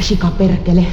Shika perkele.